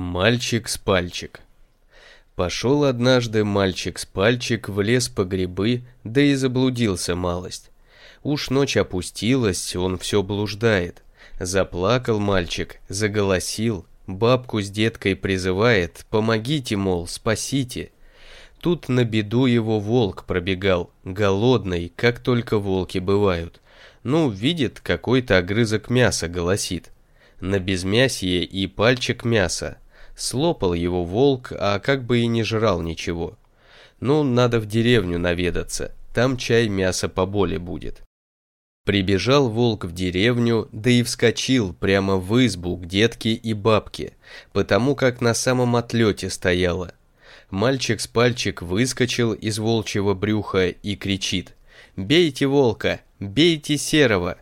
Мальчик с пальчик. Пошел однажды мальчик с пальчик в лес по грибы, да и заблудился малость. Уж ночь опустилась, он все блуждает. Заплакал мальчик, заголосил, бабку с деткой призывает, помогите, мол, спасите. Тут на беду его волк пробегал, голодный, как только волки бывают. Ну, видит, какой-то огрызок мяса голосит на безмясье и пальчик мяса. Слопал его волк, а как бы и не жрал ничего. Ну, надо в деревню наведаться, там чай мясо поболе будет. Прибежал волк в деревню, да и вскочил прямо в избу к детке и бабке, потому как на самом отлете стояла. Мальчик с пальчик выскочил из волчьего брюха и кричит «Бейте волка! Бейте серого!»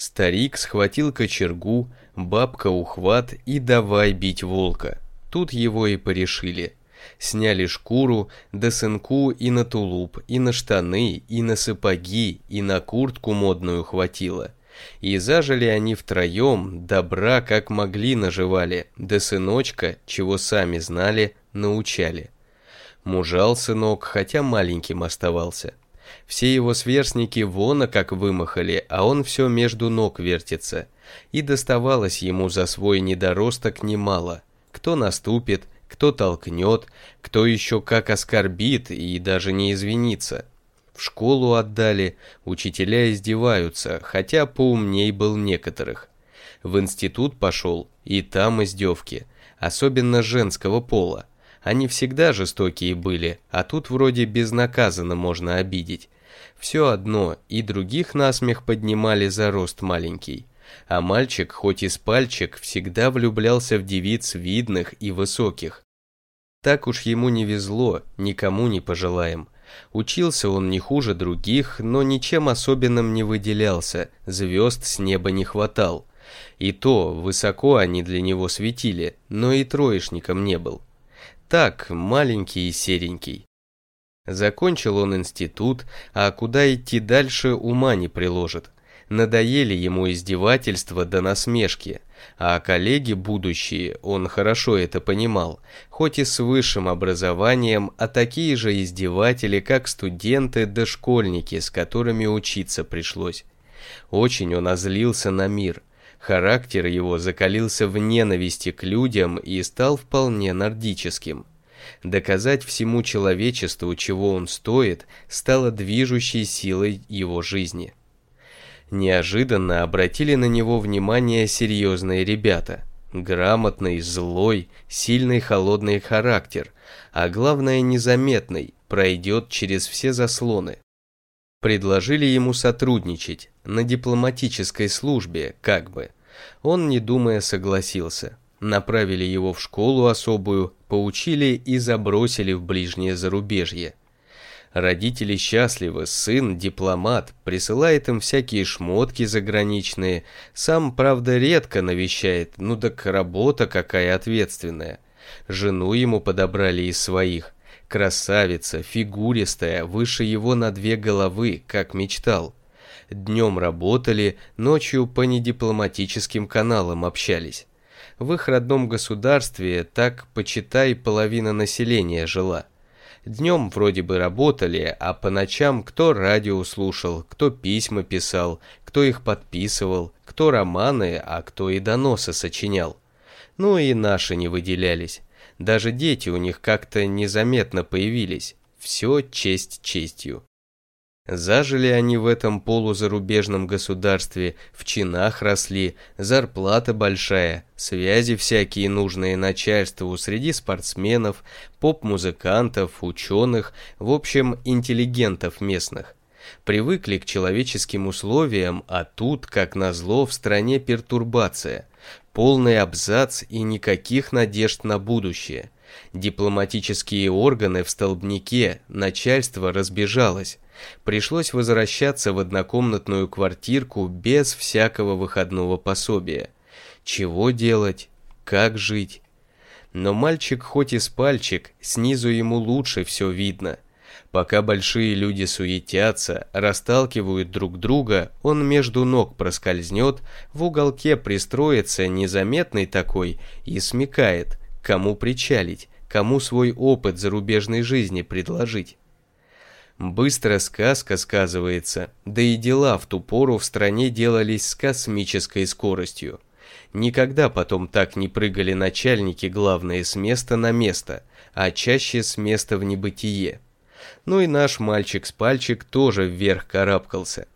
Старик схватил кочергу, бабка ухват и давай бить волка. Тут его и порешили. Сняли шкуру, да сынку и на тулуп, и на штаны, и на сапоги, и на куртку модную хватило. И зажили они втроем, добра как могли наживали, да сыночка, чего сами знали, научали. Мужал сынок, хотя маленьким оставался. Все его сверстники вона как вымахали, а он все между ног вертится. И доставалось ему за свой недоросток немало. Кто наступит, кто толкнет, кто еще как оскорбит и даже не извинится. В школу отдали, учителя издеваются, хотя поумней был некоторых. В институт пошел, и там издевки, особенно женского пола. Они всегда жестокие были, а тут вроде безнаказанно можно обидеть. Все одно, и других насмех поднимали за рост маленький. А мальчик, хоть и с пальчик, всегда влюблялся в девиц видных и высоких. Так уж ему не везло, никому не пожелаем. Учился он не хуже других, но ничем особенным не выделялся, звезд с неба не хватал. И то, высоко они для него светили, но и троечником не был. Так, маленький и серенький. Закончил он институт, а куда идти дальше ума не приложит. Надоели ему издевательства да насмешки, а коллеги будущие, он хорошо это понимал, хоть и с высшим образованием, а такие же издеватели, как студенты да школьники, с которыми учиться пришлось. Очень он озлился на мир, Характер его закалился в ненависти к людям и стал вполне нордическим. Доказать всему человечеству, чего он стоит, стало движущей силой его жизни. Неожиданно обратили на него внимание серьезные ребята. Грамотный, злой, сильный холодный характер, а главное незаметный, пройдет через все заслоны. Предложили ему сотрудничать, на дипломатической службе, как бы. Он, не думая, согласился. Направили его в школу особую, поучили и забросили в ближнее зарубежье. Родители счастливы, сын, дипломат, присылает им всякие шмотки заграничные, сам, правда, редко навещает, ну так работа какая ответственная. Жену ему подобрали из своих, Красавица, фигуристая, выше его на две головы, как мечтал. Днем работали, ночью по недипломатическим каналам общались. В их родном государстве так, почитай, половина населения жила. Днем вроде бы работали, а по ночам кто радио слушал, кто письма писал, кто их подписывал, кто романы, а кто и доносы сочинял. Ну и наши не выделялись. Даже дети у них как-то незаметно появились. Все честь честью. Зажили они в этом полузарубежном государстве, в чинах росли, зарплата большая, связи всякие нужные начальству среди спортсменов, поп-музыкантов, ученых, в общем, интеллигентов местных. Привыкли к человеческим условиям, а тут, как назло, в стране пертурбация. Полный абзац и никаких надежд на будущее. Дипломатические органы в столбнике, начальство разбежалось. Пришлось возвращаться в однокомнатную квартирку без всякого выходного пособия. Чего делать? Как жить? Но мальчик хоть и с пальчик, снизу ему лучше все видно – Пока большие люди суетятся, расталкивают друг друга, он между ног проскользнет, в уголке пристроится незаметный такой и смекает, кому причалить, кому свой опыт зарубежной жизни предложить. Быстро сказка сказывается, да и дела в ту пору в стране делались с космической скоростью. Никогда потом так не прыгали начальники главные с места на место, а чаще с места в небытие. Ну и наш мальчик с пальчик тоже вверх карабкался.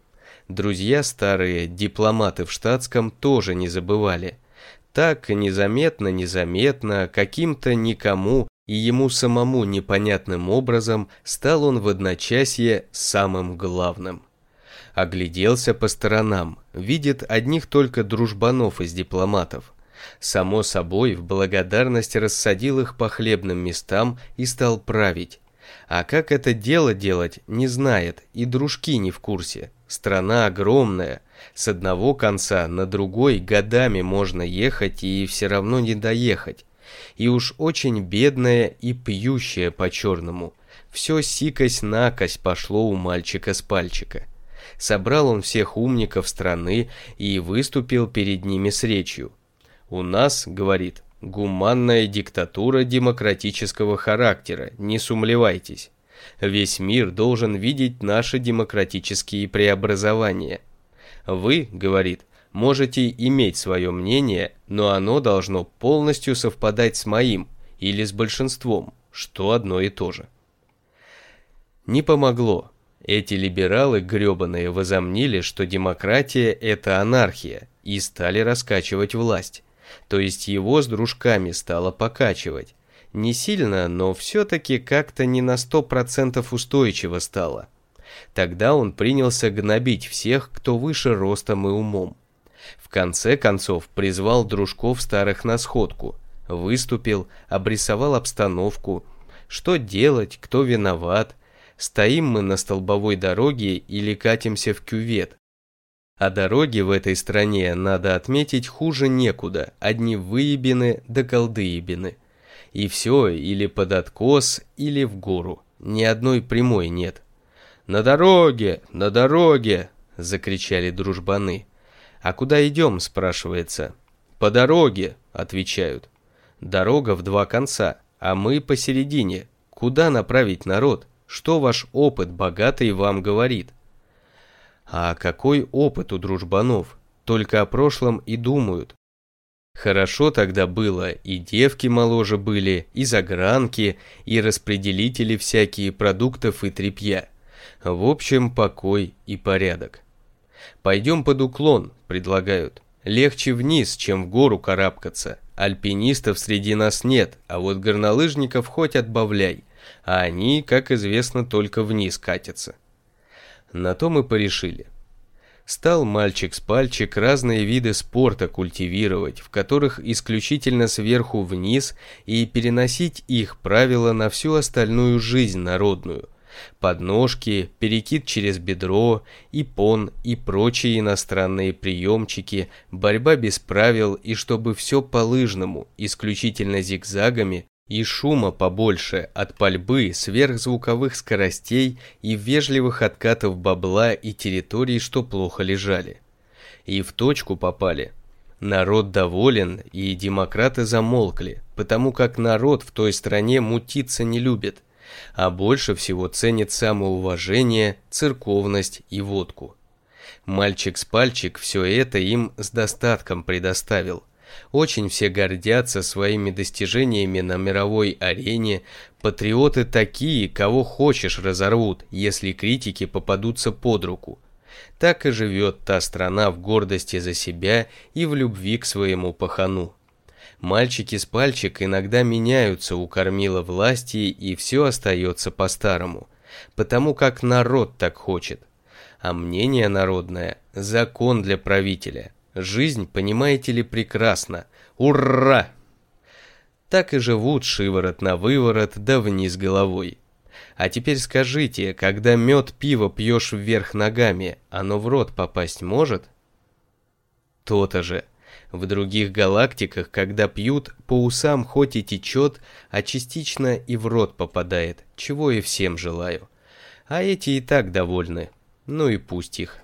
Друзья старые, дипломаты в штатском, тоже не забывали. Так, незаметно-незаметно, каким-то никому и ему самому непонятным образом стал он в одночасье самым главным. Огляделся по сторонам, видит одних только дружбанов из дипломатов. Само собой, в благодарность рассадил их по хлебным местам и стал править. А как это дело делать, не знает, и дружки не в курсе. Страна огромная, с одного конца на другой годами можно ехать и все равно не доехать и уж очень бедная и пьющая по-черному. Все сикось-накось пошло у мальчика с пальчика. Собрал он всех умников страны и выступил перед ними с речью. «У нас, — говорит, — гуманная диктатура демократического характера, не сумлевайтесь. Весь мир должен видеть наши демократические преобразования. Вы, — говорит, — Можете иметь свое мнение, но оно должно полностью совпадать с моим или с большинством, что одно и то же. Не помогло. Эти либералы гребаные возомнили, что демократия – это анархия, и стали раскачивать власть. То есть его с дружками стало покачивать. Не сильно, но все-таки как-то не на сто процентов устойчиво стало. Тогда он принялся гнобить всех, кто выше ростом и умом. В конце концов призвал дружков старых на сходку, выступил, обрисовал обстановку, что делать, кто виноват, стоим мы на столбовой дороге или катимся в кювет. А дороги в этой стране, надо отметить, хуже некуда, одни выебины да колдыебины. И все или под откос, или в гору, ни одной прямой нет. «На дороге! На дороге!» – закричали дружбаны. «А куда идем?» – спрашивается. «По дороге», – отвечают. «Дорога в два конца, а мы посередине. Куда направить народ? Что ваш опыт богатый вам говорит?» А какой опыт у дружбанов? Только о прошлом и думают. Хорошо тогда было, и девки моложе были, и загранки, и распределители всякие продуктов и тряпья. В общем, покой и порядок. Пойдем под уклон, предлагают. Легче вниз, чем в гору карабкаться. Альпинистов среди нас нет, а вот горнолыжников хоть отбавляй. А они, как известно, только вниз катятся. На то мы порешили. Стал мальчик с пальчик разные виды спорта культивировать, в которых исключительно сверху вниз и переносить их правила на всю остальную жизнь народную, подножки, перекид через бедро, ипон и прочие иностранные приемчики, борьба без правил и чтобы все по-лыжному, исключительно зигзагами, и шума побольше от пальбы, сверхзвуковых скоростей и вежливых откатов бабла и территорий, что плохо лежали. И в точку попали. Народ доволен, и демократы замолкли, потому как народ в той стране мутиться не любит – а больше всего ценит самоуважение, церковность и водку. Мальчик с пальчик все это им с достатком предоставил. Очень все гордятся своими достижениями на мировой арене, патриоты такие, кого хочешь разорвут, если критики попадутся под руку. Так и живет та страна в гордости за себя и в любви к своему пахану. Мальчики с пальчик иногда меняются у кормила власти, и все остается по-старому, потому как народ так хочет. А мнение народное – закон для правителя. Жизнь, понимаете ли, прекрасна. Ура! Так и живут шиворот на выворот, да вниз головой. А теперь скажите, когда мед пиво пьешь вверх ногами, оно в рот попасть может? То-то же. В других галактиках, когда пьют, по усам хоть и течет, а частично и в рот попадает, чего и всем желаю. А эти и так довольны. Ну и пусть их.